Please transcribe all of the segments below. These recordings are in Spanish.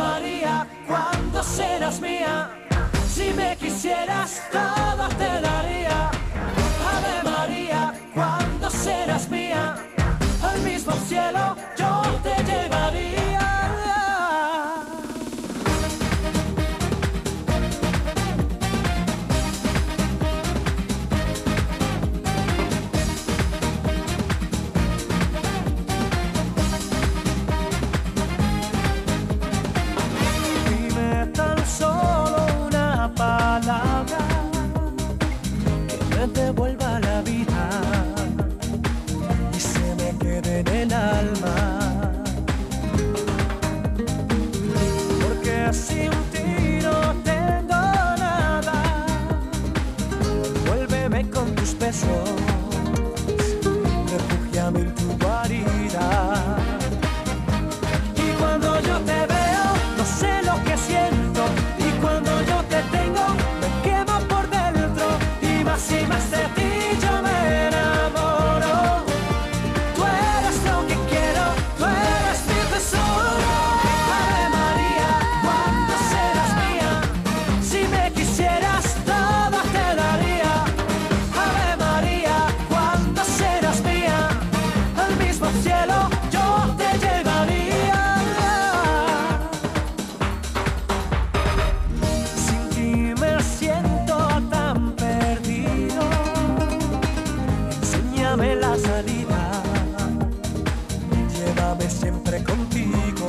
María, cuando serás mía? Si me quisieras, todo Vuélveme con tus besos, enséñame la salida. Llévame siempre contigo.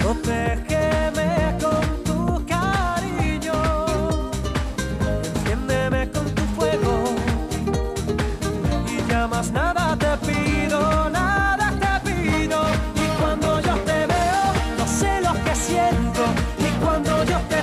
Protégeme con tu cariño. Enciéndeme con tu fuego. Y ya más nada te pido, nada te pido. Y cuando yo te veo, no sé lo que siento. Y cuando yo te